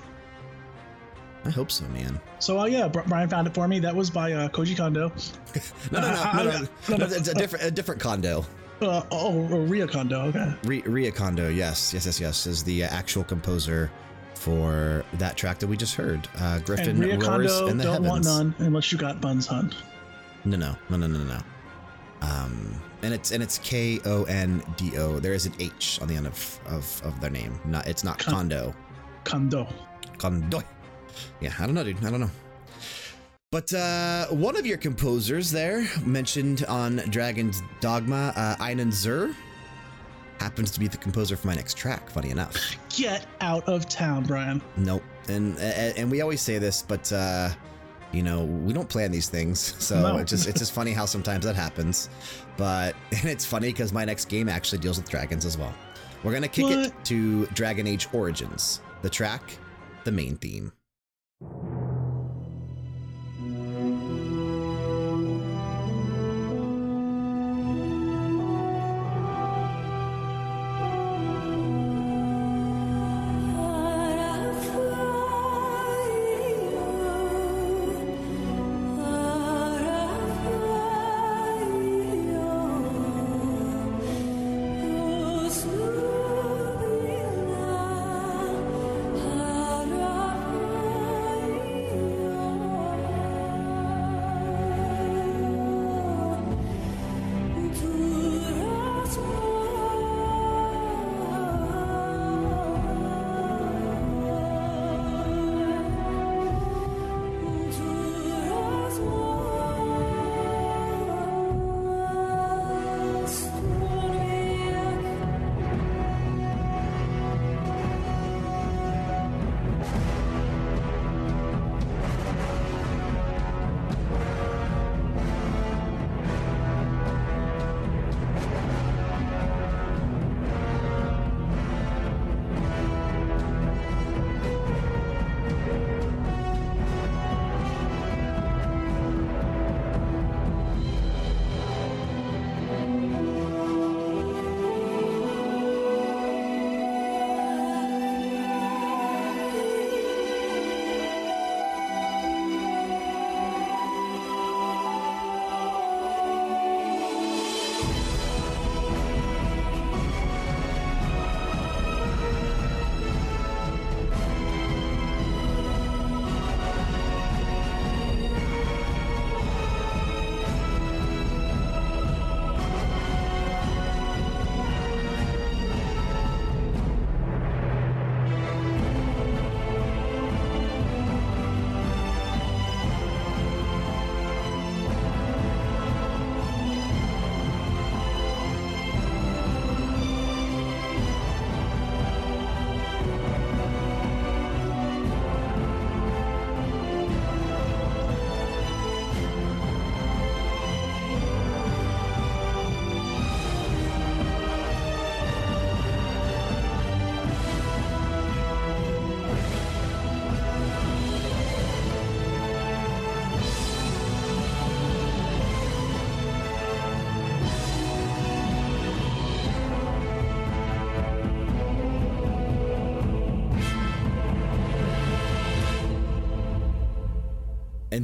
I hope so, man. So, uh, yeah, Brian found it for me. That was by uh, Koji Kondo. No, no, no, Uh, no, no, no, no, no, It's a different, a different condo. Uh, oh, oh, Ria Kondo. Okay. Ri- Ria Kondo, yes, yes, yes, yes, is the uh, actual composer for that track that we just heard. Uh, Griffin and Ria roars Kondo in the don't heavens. want none unless you got Buns Hunt. No, no, no, no, no, no, no. Um, and it's and it's K O N D O. There is an H on the end of of, of their name. Not it's not Kondo. Kondo. Kondo. Yeah, I don't know, dude. I don't know. But uh, one of your composers there mentioned on Dragon's Dogma, uh, Inon Zur, happens to be the composer for my next track. Funny enough. Get out of town, Brian. Nope. And and and we always say this, but uh, you know, we don't plan these things, so No. it's just it's just funny how sometimes that happens. But and it's funny because my next game actually deals with dragons as well. We're gonna kick it to Dragon Age Origins, the track, the main theme.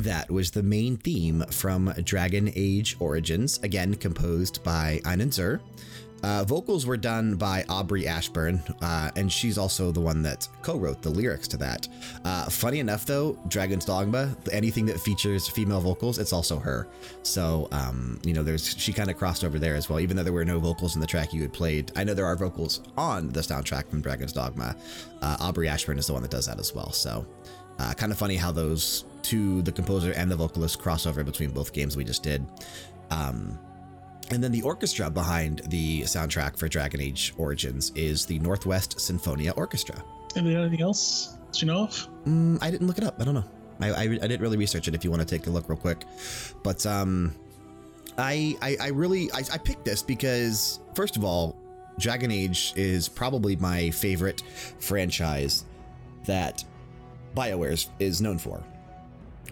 That was the main theme from Dragon Age Origins, again composed by Inon Zur. Uh, vocals were done by Aubrey Ashburn, uh, and she's also the one that co wrote the lyrics to that. Uh, funny enough, though, Dragon's Dogma, anything that features female vocals, it's also her. So, um, you know, there's she kind of crossed over there as well, even though there were no vocals in the track you had played. I know there are vocals on the soundtrack from Dragon's Dogma. Aubrey Ashburn is the one that does that as well. So, uh, kind of funny how those two, the composer and the vocalist, crossover between both games we just did. Um, and then the orchestra behind the soundtrack for Dragon Age Origins is the Northwest Sinfonia Orchestra. Anything else that you know of? Mm, I didn't look it up. I don't know. I, I, I, didn't really research it if you want to take a look real quick. But um, I, I, I really I, I picked this because, first of all, Dragon Age is probably my favorite franchise that BioWare is known for.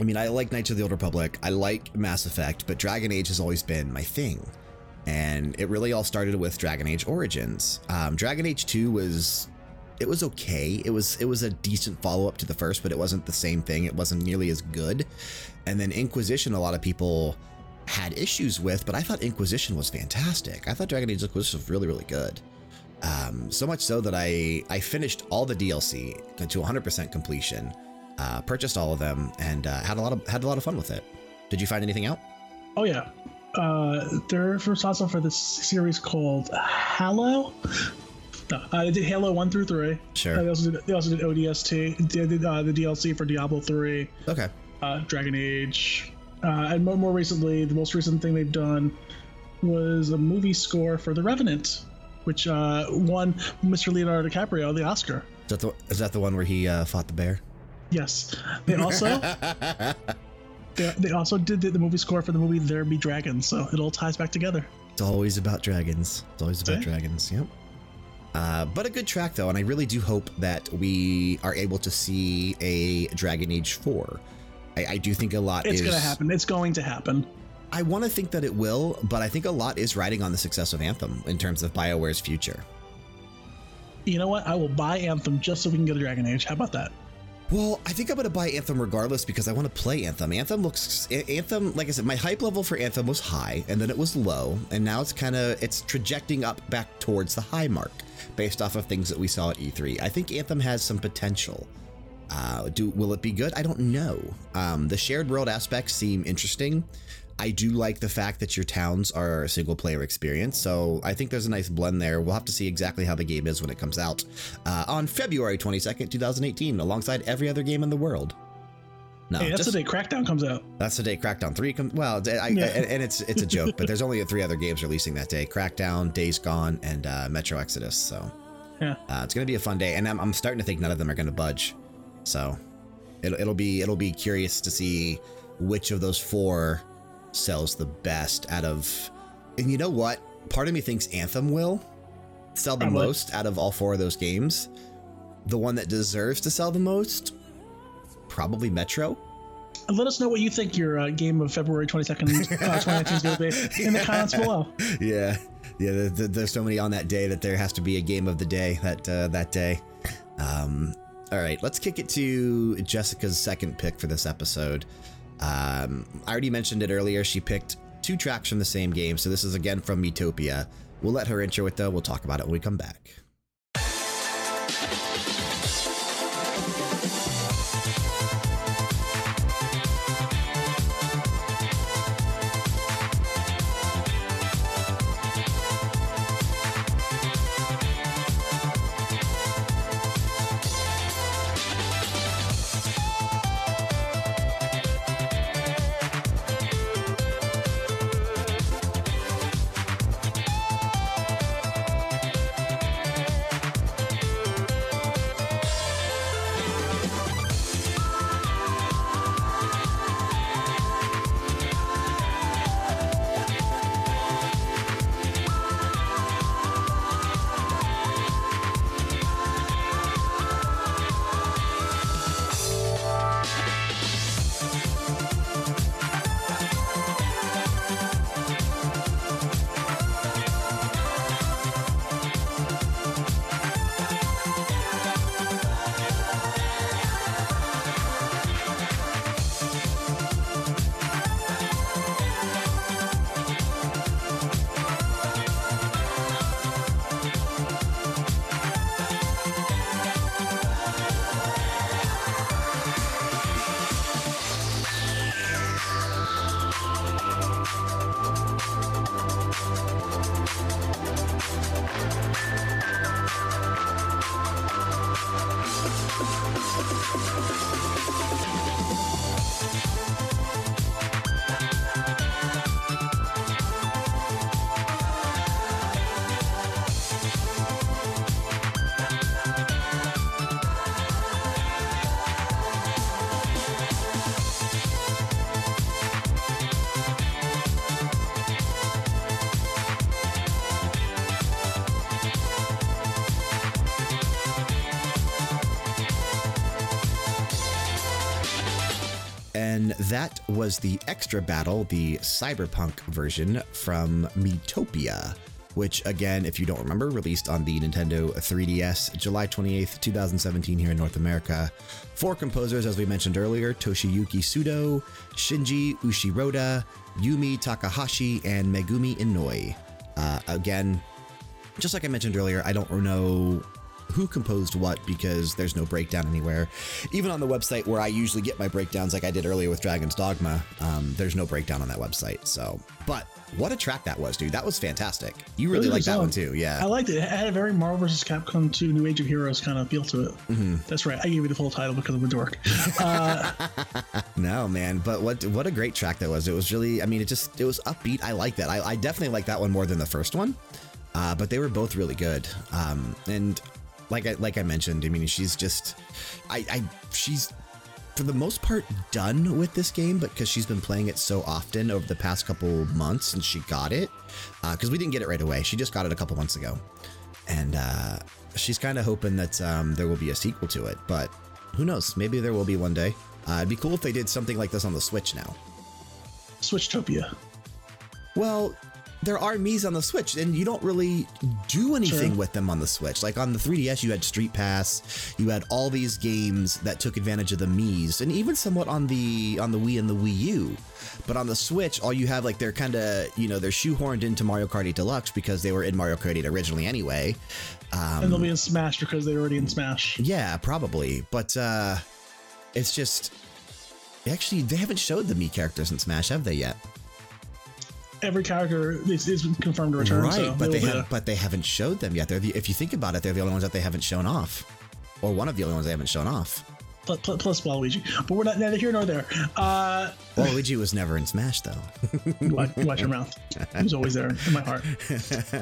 I mean, I like Knights of the Old Republic, I like Mass Effect, but Dragon Age has always been my thing and it really all started with Dragon Age Origins. Um, Dragon Age 2 was it was okay. It was it was a decent follow up to the first, but it wasn't the same thing. It wasn't nearly as good. And then Inquisition, a lot of people had issues with, but I thought Inquisition was fantastic. I thought Dragon Age Inquisition was really really good. Um, so much so that I I finished all the DLC to 100% completion, uh, purchased all of them, and uh, had a lot of had a lot of fun with it. Did you find anything out? Oh yeah, uh, they're responsible for this series called Halo. No, uh, they did Halo one through three. Sure. Uh, they, also did, they also did ODST. They did uh, the DLC for Diablo three. Okay. Uh, Dragon Age, uh, and more, more recently, the most recent thing they've done was a movie score for The Revenant, which uh, won Mr. Leonardo DiCaprio the Oscar. Is that the, is that the one where he uh, fought the bear? Yes. They also they, they also did the, the, movie score for the movie There Be Dragons, so it all ties back together. It's always about dragons. It's always about dragons. Yep. Uh, but a good track though, and I really do hope that we are able to see a Dragon Age 4. I, I do think a lot it's is. It's going to happen. It's going to happen. I want to think that it will, but I think a lot is riding on the success of Anthem in terms of BioWare's future. You know what? I will buy Anthem just so we can get a Dragon Age. How about that? Well, I think I'm going to buy Anthem regardless because I want to play Anthem. Anthem looks Anthem, like I said, my hype level for Anthem was high and then it was low, and now it's kind of it's trajecting up back towards the high mark based off of things that we saw at E3. I think Anthem has some potential. Uh, do will it be good? I don't know. Um, the shared world aspects seem interesting. I do like the fact that your towns are a single player experience. So I think there's a nice blend there. We'll have to see exactly how the game is when it comes out uh, on February 22nd, 2018, alongside every other game in the world. No, hey, that's just, the day Crackdown comes out. That's the day Crackdown 3 comes Well, I, yeah. and, and, it's it's a joke, but there's only three other games releasing that day Crackdown, Days Gone, and uh, Metro Exodus. So yeah. Uh, it's going to be a fun day. And I'm, I'm starting to think none of them are going to budge. So it'll, it'll, be, it'll be curious to see which of those four sells the best out of. And you know what? Part of me thinks Anthem will sell the Probably. most out of all four of those games. The one that deserves to sell the most, probably Metro. Let us know what you think your uh, game of February 22nd, uh, 2019 is going to be in the comments below. Yeah. Yeah, there's so many on that day that there has to be a game of the day that uh, that day. Um, all right, let's kick it to Jessica's second pick for this episode. Um, I already mentioned it earlier. She picked two tracks from the same game. So this is again from Miitopia. We'll let her intro it though. We'll talk about it when we come back. That was the extra battle, the cyberpunk version from Miitopia, which, again, if you don't remember, released on the Nintendo 3DS July 28th, 2017, here in North America. Four composers, as we mentioned earlier Toshiyuki Sudo, Shinji Ushiroda, Yumi Takahashi, and Megumi Inoue. Uh, again, just like I mentioned earlier, I don't know who composed what because there's no breakdown anywhere. Even on the website where I usually get my breakdowns, like I did earlier with Dragon's Dogma, um, there's no breakdown on that website. So, but what a track that was, dude! That was fantastic. You really liked that one too, yeah. I liked it. It had a very Marvel vs. Capcom 2 New Age of Heroes kind of feel to it. Mm-hmm. That's right. I gave you the full title because I'm a dork. Uh, no, man, but what what a great track that was. It was really, I mean, it just it was upbeat. I like that. I, I definitely like that one more than the first one. Uh, but they were both really good. Um, and like I like I mentioned, I mean, she's just, I, I she's for the most part done with this game, but because she's been playing it so often over the past couple months since she got it, because we didn't get it right away. She just got it a couple months ago, and uh, she's kind of hoping that um, there will be a sequel to it. But who knows? Maybe there will be one day. Uh, it'd be cool if they did something like this on the Switch now. Switchtopia. Well, there are Mii's on the Switch, and you don't really do anything Sure. with them on the Switch. Like on the 3DS, you had Street Pass, you had all these games that took advantage of the Mii's, and even somewhat on the on the Wii and the Wii U. But on the Switch, all you have like they're kind of you know they're shoehorned into Mario Kart 8 Deluxe because they were in Mario Kart 8 originally anyway. and they'll be in Smash because they're already in Smash. Yeah, probably, but uh, it's just actually they haven't showed the Mii characters in Smash, have they yet? Every character is, is confirmed to return. right, so but they have, but they haven't showed them yet. They're the, if you think about it, they're the only ones that they haven't shown off, or one of the only ones they haven't shown off. pl- pl- plus Waluigi. But we're not neither here nor there. Uh, Waluigi was never in Smash though. watch, watch your mouth. He's always there in my heart.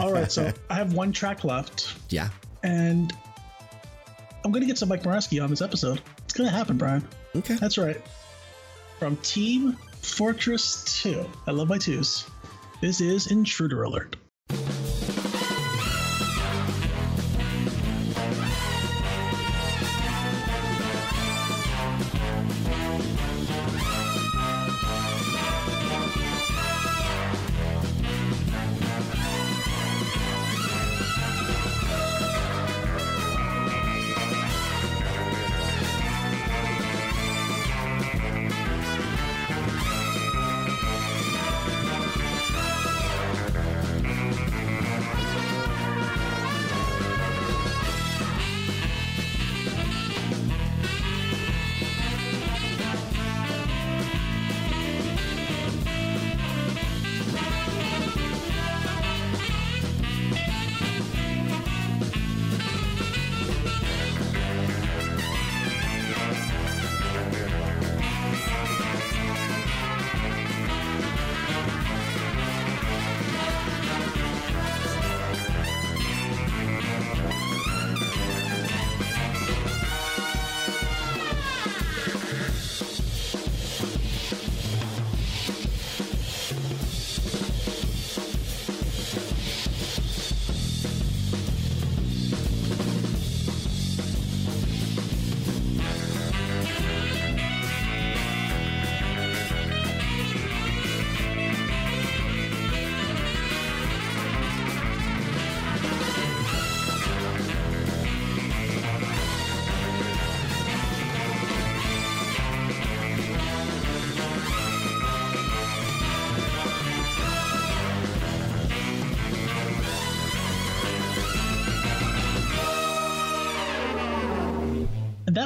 All right, so I have one track left, yeah, and I'm gonna get some Mike Morasky on this episode. It's gonna happen, Brian. okay. That's right. From Team Fortress 2. I love my twos. This is Intruder Alert.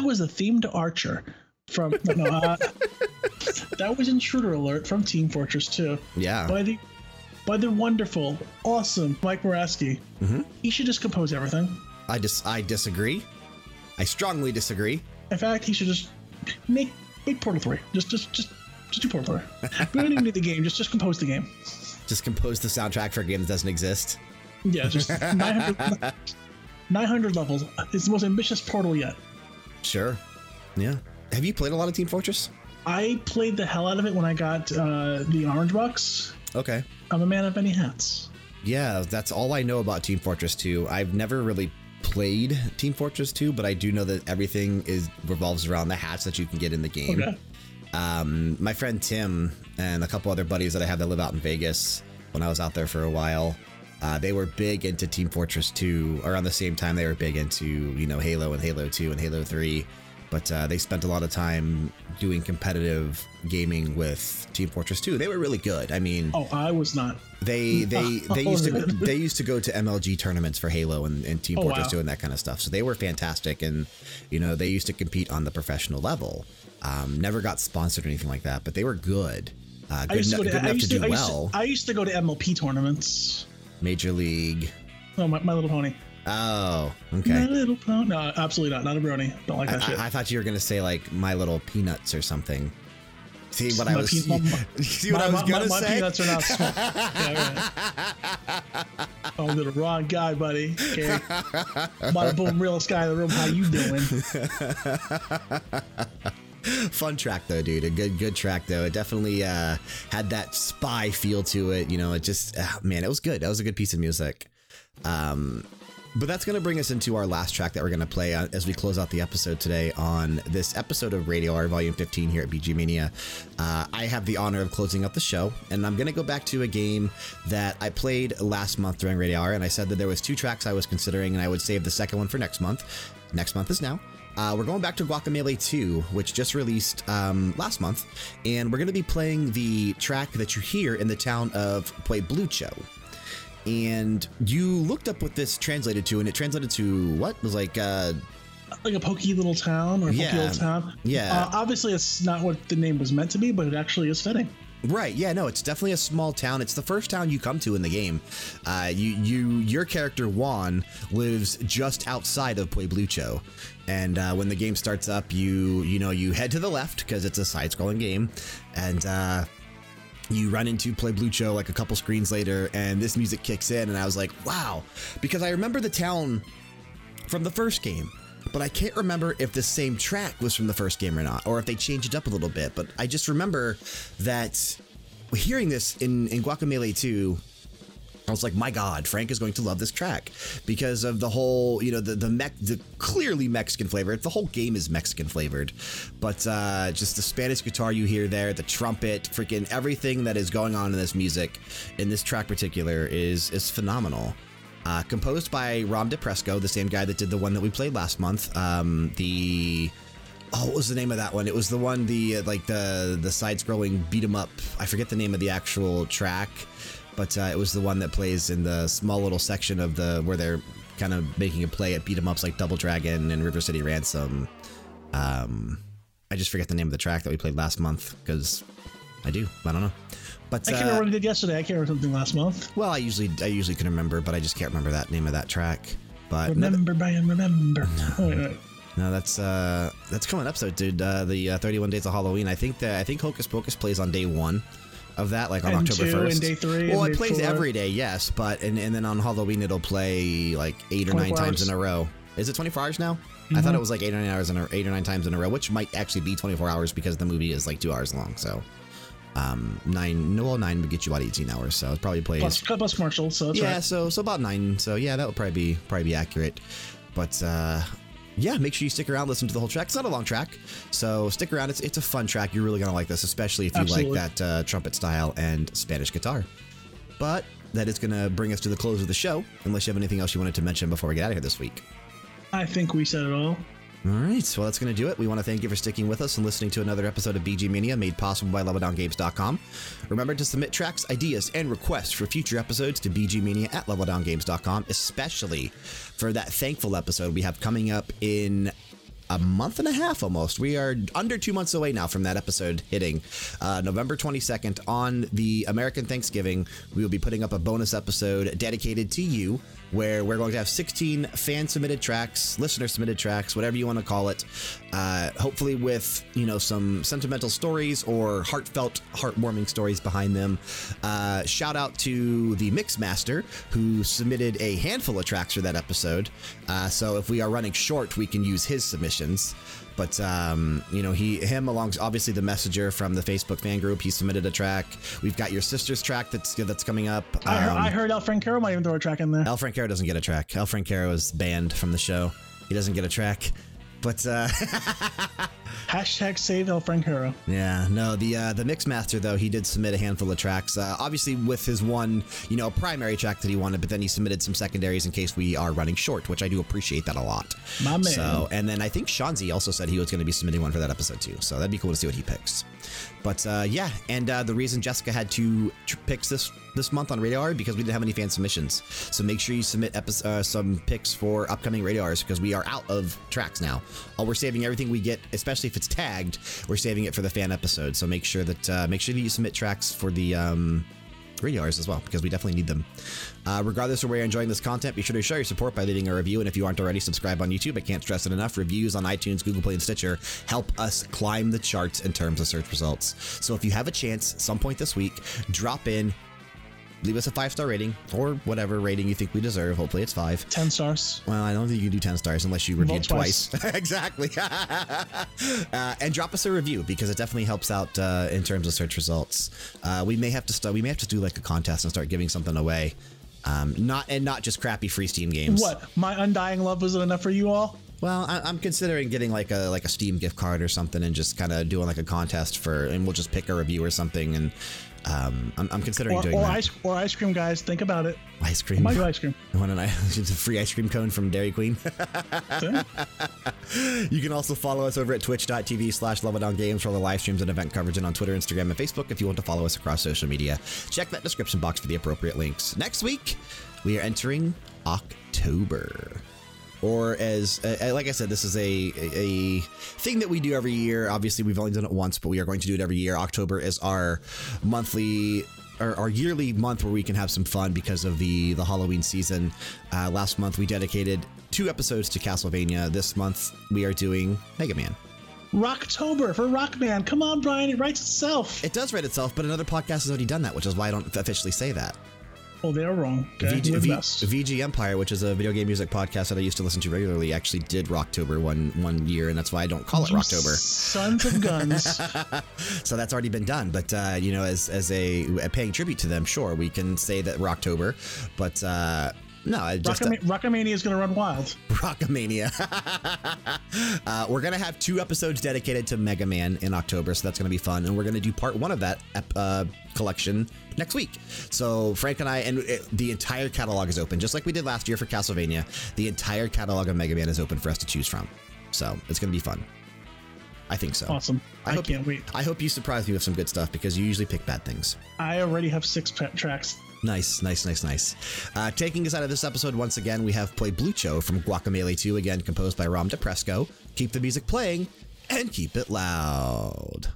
That was a theme to Archer from no, uh, that was Intruder Alert from Team Fortress 2 Yeah. by the by the wonderful, awesome Mike Morasky. Mm-hmm. He should just compose everything. I dis I disagree. I strongly disagree. In fact, he should just make make Portal Three. Just just just just do Portal Three. we don't even need the game. Just just compose the game. Just compose the soundtrack for a game that doesn't exist. Yeah, just 900, 900 levels. It's the most ambitious Portal yet. Sure. Yeah. Have you played a lot of Team Fortress? I played the hell out of it when I got uh, the orange box. Okay. I'm a man of many hats. Yeah, that's all I know about Team Fortress 2. I've never really played Team Fortress 2, but I do know that everything is revolves around the hats that you can get in the game. Okay. Um, my friend Tim and a couple other buddies that I have that live out in Vegas when I was out there for a while, uh, they were big into Team Fortress 2. Around the same time, they were big into you know Halo and Halo 2 and Halo 3. But uh, they spent a lot of time doing competitive gaming with Team Fortress 2. They were really good. I mean, Oh, I was not. they they they Oh, used to they used to go to MLG tournaments for Halo and, and Team Oh, Fortress wow. 2 and that kind of stuff. So they were fantastic, and you know they used to compete on the professional level. Um, never got sponsored or anything like that, but they were good. Uh, I good, used to go to, I enough used to to, do I used well. to, I used to go to MLP tournaments. Major League. Oh, my, my little pony. Oh, My okay. little pony. No, absolutely not. Not a brony. Don't like I, that shit. I, I thought you were gonna say like My Little Peanuts or something. See what I was. pe- my- my- see what my, I was gonna my, say? My peanuts are not small. yeah, right. Oh, you're the wrong guy, buddy. Okay. Bada boom, real guy in the room. How you doing? Fun track though, dude. A good, good track though. It definitely uh, had that spy feel to it. You know, it just, ah, man, it was good. That was a good piece of music. Um, but that's going to bring us into our last track that we're going to play uh, as we close out the episode today on this episode of Radio Hour Volume 15 here at BG Mania. Uh, I have the honor of closing up the show, and I'm going to go back to a game that I played last month during Radio Hour, and I said that there was two tracks I was considering, and I would save the second one for next month. Next month is now. Uh, we're going back to Guacamelee 2, which just released um, last month, and we're going to be playing the track that you hear in the town of Pueblucho. And you looked up what this translated to, and it translated to what? It was like, uh, Like a pokey little town or a pokey Yeah. little town. Yeah. Uh, obviously, it's not what the name was meant to be, but it actually is fitting. Right. Yeah. No. It's definitely a small town. It's the first town you come to in the game. Uh, you, you, your character Juan lives just outside of Pueblucho, and uh, when the game starts up, you, you know, you head to the left because it's a side-scrolling game, and uh, you run into Pueblucho like a couple screens later, and this music kicks in, and I was like, wow, because I remember the town from the first game. But I can't remember if the same track was from the first game or not, or if they changed it up a little bit. But I just remember that hearing this in, in Guacamelee 2, I was like, my God, Frank is going to love this track because of the whole, you know, the the, Mex the clearly Mexican flavor. The whole game is Mexican flavored, but uh, just the Spanish guitar you hear there, the trumpet, freaking everything that is going on in this music, in this track particular, is is phenomenal. Uh, composed by Rom Di Prisco, the same guy that did the one that we played last month. Um, the oh, what was the name of that one? It was the one the uh, like the the side-scrolling beat 'em up. I forget the name of the actual track, but uh, it was the one that plays in the small little section of the where they're kind of making a play at beat 'em ups like Double Dragon and River City Ransom. Um, I just forget the name of the track that we played last month because I do. I don't know. But I can't uh, remember what I did yesterday. I can't remember something last month. well, I usually I usually can remember, but I just can't remember that name of that track. But no, Remember, Brian, remember. Oh, wait, wait. no, that's uh, that's coming up. So, dude, uh, the uh, 31 days of Halloween. I think that I think Hocus Pocus plays on day one of that, like on And October two, 1st. and day three, Well, and it plays four. every day, yes, but and, and then on Halloween it'll play like eight or nine 24 times in a row. Is it 24 hours now? I thought it was like eight or nine hours in a, eight or nine times in a row, which might actually be 24 hours because the movie is like two hours long. So, um, nine, no, well, nine would get you about 18 hours. So it probably plays Plus, plus commercial, so yeah, right. so so about nine. So yeah, that would probably be probably be accurate. But uh, yeah, make sure you stick around, listen to the whole track. It's not a long track, so stick around. It's it's a fun track. You're really gonna like this, especially if you Absolutely. like that uh, trumpet style and Spanish guitar. But that is gonna bring us to the close of the show. Unless you have anything else you wanted to mention before we get out of here this week. I think we said it all. All right, well, that's going to do it. We want to thank you for sticking with us and listening to another episode of BG Mania made possible by LevelDownGames.com. Remember to submit tracks, ideas, and requests for future episodes to BGMania at LevelDownGames.com, especially for that thankful episode we have coming up in a month and a half almost. We are under two months away now from that episode hitting. Uh, November 22nd on the American Thanksgiving, we will be putting up a bonus episode dedicated to you where we're going to have 16 fan submitted tracks, listener submitted tracks, whatever you want to call it. Uh, hopefully, with you know some sentimental stories or heartfelt, heartwarming stories behind them. Uh, shout out to the mix master who submitted a handful of tracks for that episode. Uh, so if we are running short, we can use his submissions. But um, you know, he him along obviously the messenger from the Facebook fan group. He submitted a track. We've got your sister's track that's that's coming up. I, heard, Um, I heard El Francaro might even throw a track in there. El Francaro doesn't get a track. El Francaro is banned from the show. He doesn't get a track. But uh, Hashtag save El Francaro. yeah, no, the uh, the mix master though he did submit a handful of tracks. Uh, obviously with his one you know primary track that he wanted, but then he submitted some secondaries in case we are running short, which I do appreciate that a lot. My man. So and then I think Shanzi also said he was going to be submitting one for that episode too. So that'd be cool to see what he picks. But uh, yeah, and uh, the reason Jessica had two tr- picks this this month on Hour because we didn't have any fan submissions. So make sure you submit uh, some picks for upcoming Radio Hours because we are out of tracks now. Uh, we're saving everything we get, especially if it's tagged. We're saving it for the fan episode. So make sure that uh, make sure that you submit tracks for the. Um, radio hours as well because we definitely need them. Uh, regardless of where you're enjoying this content, be sure to show your support by leaving a review. And if you aren't already, subscribe on YouTube. I can't stress it enough. Reviews on iTunes, Google Play, and Stitcher help us climb the charts in terms of search results. So if you have a chance, some point this week, drop in. Leave us a five star rating or whatever rating you think we deserve. Hopefully, it's five. 10 stars. Well, I don't think you can do 10 stars unless you reviewed Vote twice. exactly. uh, and drop us a review because it definitely helps out uh, in terms of search results. Uh, we may have to start. We may have to do like a contest and start giving something away. Um, not and not just crappy free Steam games. What? My undying love wasn't enough for you all? Well, I, I'm considering getting like a like a Steam gift card or something and just kind of doing like a contest for, and we'll just pick a review or something. And um, I'm, I'm considering Or, doing or, that. ice, or ice cream, guys. Think about it. ice cream. Might do ice cream. Want an ice, it's a free ice cream cone from Dairy Queen. You can also follow us over at twitch.tv slash Games for all the live streams and event coverage and on Twitter, Instagram, and Facebook if you want to follow us across social media. Check that description box for the appropriate links. Next week, we are entering October. Or as, uh, like I said, this is a, a, thing that we do every year. Obviously, we've only done it once, but we are going to do it every year. October is our monthly our, our yearly month where we can have some fun because of the the Halloween season. Uh, last month we dedicated two episodes to Castlevania. This month we are doing Mega Man. Rocktober for Rockman. Come on, Brian. It writes itself. It does write itself, but another podcast has already done that, which is why I don't officially say that. Oh, they're wrong. Okay. VG, V- VG Empire, which is a video game music podcast that I used to listen to regularly, actually did Rocktober one one year, and that's why I don't call it You Rocktober. Sons of guns. So that's already been done. But uh, you know, as as a, a paying tribute to them, sure, we can say that Rocktober. But uh, no, I just Rockama- Rockamania is going to run wild. Rockamania. uh, we're going to have two episodes dedicated to Mega Man in October, so that's going to be fun. And we're going to do part one of that ep- uh, collection next week. So Frank and I, and it, the entire catalog is open, just like we did last year for Castlevania. The entire catalog of Mega Man is open for us to choose from. So it's going to be fun. I think so. Awesome. I, hope can't you, wait. I hope you surprise me with some good stuff because you usually pick bad things. I already have six pa- tracks. Nice, nice, nice, nice. Uh, taking us out of this episode once again, we have played Blucho from Guacamelee 2, again composed by Rom Di Prisco. Keep the music playing and keep it loud.